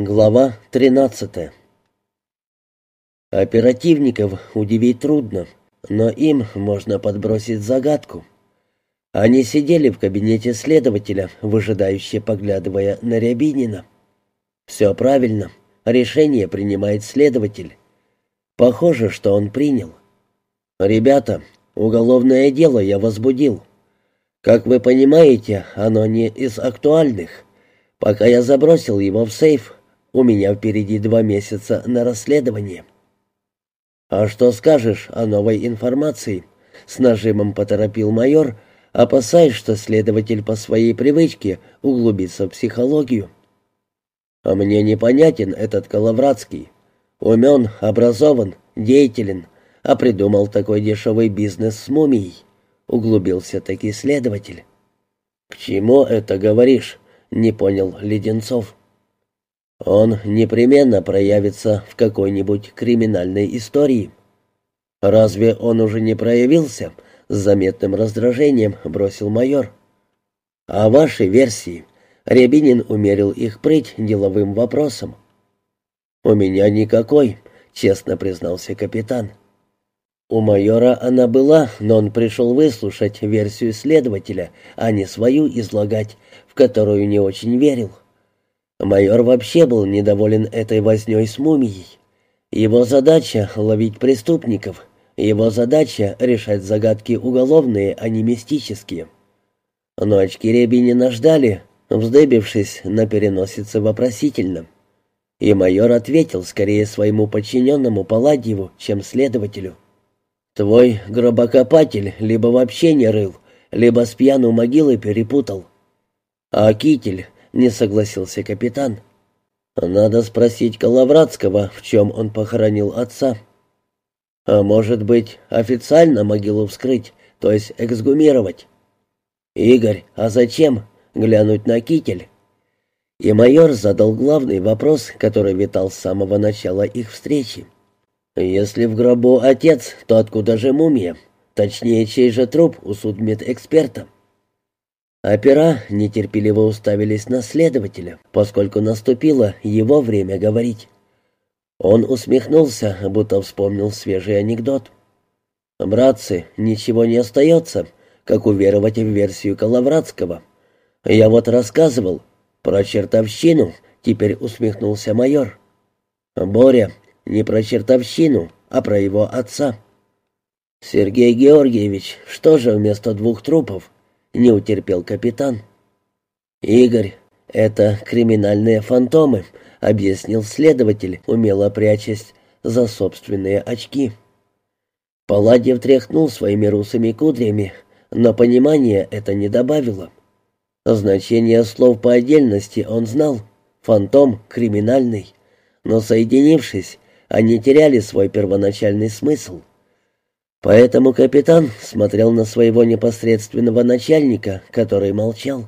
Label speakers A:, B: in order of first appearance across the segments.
A: Глава 13 Оперативников удивить трудно, но им можно подбросить загадку. Они сидели в кабинете следователя, выжидающе поглядывая на Рябинина. «Все правильно. Решение принимает следователь. Похоже, что он принял. Ребята, уголовное дело я возбудил. Как вы понимаете, оно не из актуальных. Пока я забросил его в сейф, у меня впереди два месяца на расследование. А что скажешь о новой информации? С нажимом поторопил майор, опасаясь, что следователь по своей привычке углубится в психологию. А мне непонятен этот Коловратский. Умен, образован, деятелен, а придумал такой дешевый бизнес с мумией. Углубился таки следователь. «К чему это говоришь?» — не понял Леденцов. Он непременно проявится в какой-нибудь криминальной истории. Разве он уже не проявился? С заметным раздражением бросил майор. А ваши версии? Рябинин умерил их прыть деловым вопросом. У меня никакой, честно признался капитан. У майора она была, но он пришел выслушать версию следователя, а не свою излагать, в которую не очень верил. Майор вообще был недоволен этой вознёй с мумией. Его задача — ловить преступников, его задача — решать загадки уголовные, а не мистические. Но очки Рябинина ждали, вздыбившись на переносице вопросительно. И майор ответил скорее своему подчиненному Паладьеву, чем следователю. «Твой гробокопатель либо вообще не рыл, либо с пьяну могилы перепутал. А китель не согласился капитан. «Надо спросить Коловратского, в чем он похоронил отца. А может быть, официально могилу вскрыть, то есть эксгумировать?» «Игорь, а зачем? Глянуть на китель?» И майор задал главный вопрос, который витал с самого начала их встречи. «Если в гробу отец, то откуда же мумия? Точнее, чей же труп у судмедэксперта?» Опера нетерпеливо уставились на следователя, поскольку наступило его время говорить. Он усмехнулся, будто вспомнил свежий анекдот. «Братцы, ничего не остается, как уверовать в версию Коловратского. Я вот рассказывал про чертовщину», — теперь усмехнулся майор. «Боря, не про чертовщину, а про его отца». «Сергей Георгиевич, что же вместо двух трупов?» Не утерпел капитан. «Игорь, это криминальные фантомы», — объяснил следователь, умело прячась за собственные очки. Паладьев тряхнул своими русыми кудрями, но понимания это не добавило. Значение слов по отдельности он знал. Фантом — криминальный. Но соединившись, они теряли свой первоначальный смысл. Поэтому капитан смотрел на своего непосредственного начальника, который молчал.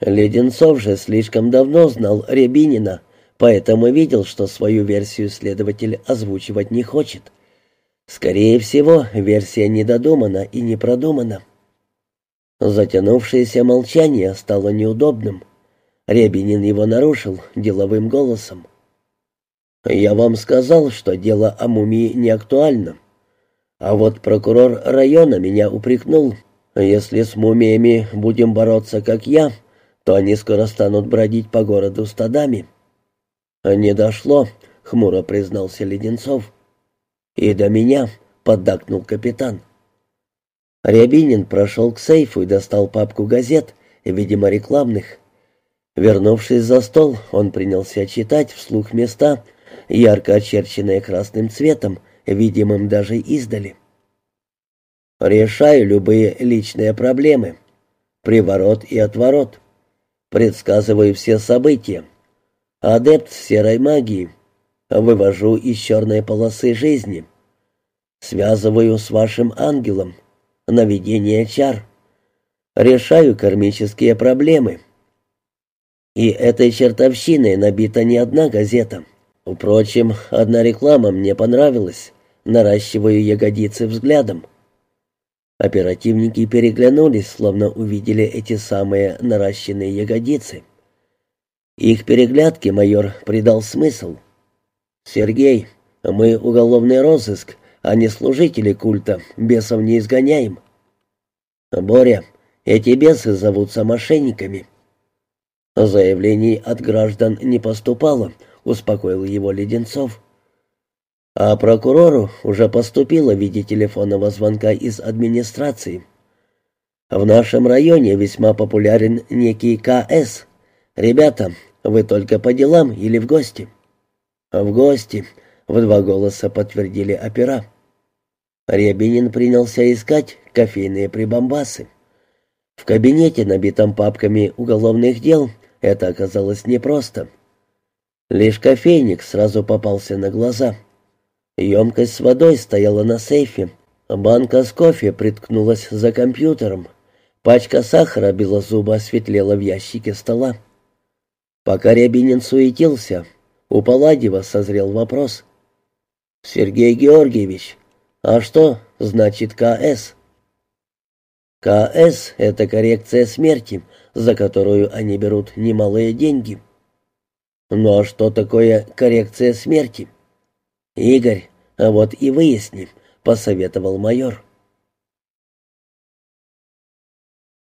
A: Леденцов же слишком давно знал Рябинина, поэтому видел, что свою версию следователь озвучивать не хочет. Скорее всего, версия недодумана и не продумана. Затянувшееся молчание стало неудобным. Рябинин его нарушил деловым голосом. «Я вам сказал, что дело о мумии не актуально. А вот прокурор района меня упрекнул. Если с мумиями будем бороться, как я, то они скоро станут бродить по городу стадами. Не дошло, хмуро признался Леденцов. И до меня, поддакнул капитан. Рябинин прошел к сейфу и достал папку газет, видимо, рекламных. Вернувшись за стол, он принялся читать вслух места, ярко очерченные красным цветом, видимым даже издали. Решаю любые личные проблемы. Приворот и отворот. Предсказываю все события. Адепт серой магии. Вывожу из черной полосы жизни. Связываю с вашим ангелом. Наведение чар. Решаю кармические проблемы. И этой чертовщиной набита не одна газета. Впрочем, одна реклама мне понравилась наращиваю ягодицы взглядом. Оперативники переглянулись, словно увидели эти самые наращенные ягодицы. Их переглядке майор придал смысл. «Сергей, мы уголовный розыск, а не служители культа, бесов не изгоняем». «Боря, эти бесы зовутся мошенниками». «Заявлений от граждан не поступало», — успокоил его Леденцов. «А прокурору уже поступило в виде телефонного звонка из администрации. В нашем районе весьма популярен некий КС. Ребята, вы только по делам или в гости?» «В гости», — в два голоса подтвердили опера. Рябинин принялся искать кофейные прибамбасы. В кабинете, набитом папками уголовных дел, это оказалось непросто. Лишь кофейник сразу попался на глаза. Емкость с водой стояла на сейфе, банка с кофе приткнулась за компьютером, пачка сахара белозуба осветлела в ящике стола. Пока Рябинин суетился, у Паладьева созрел вопрос. «Сергей Георгиевич, а что значит КС?» КС — это коррекция смерти, за которую они берут немалые деньги. Ну а что такое коррекция смерти? Игорь, вот и выясним, посоветовал майор.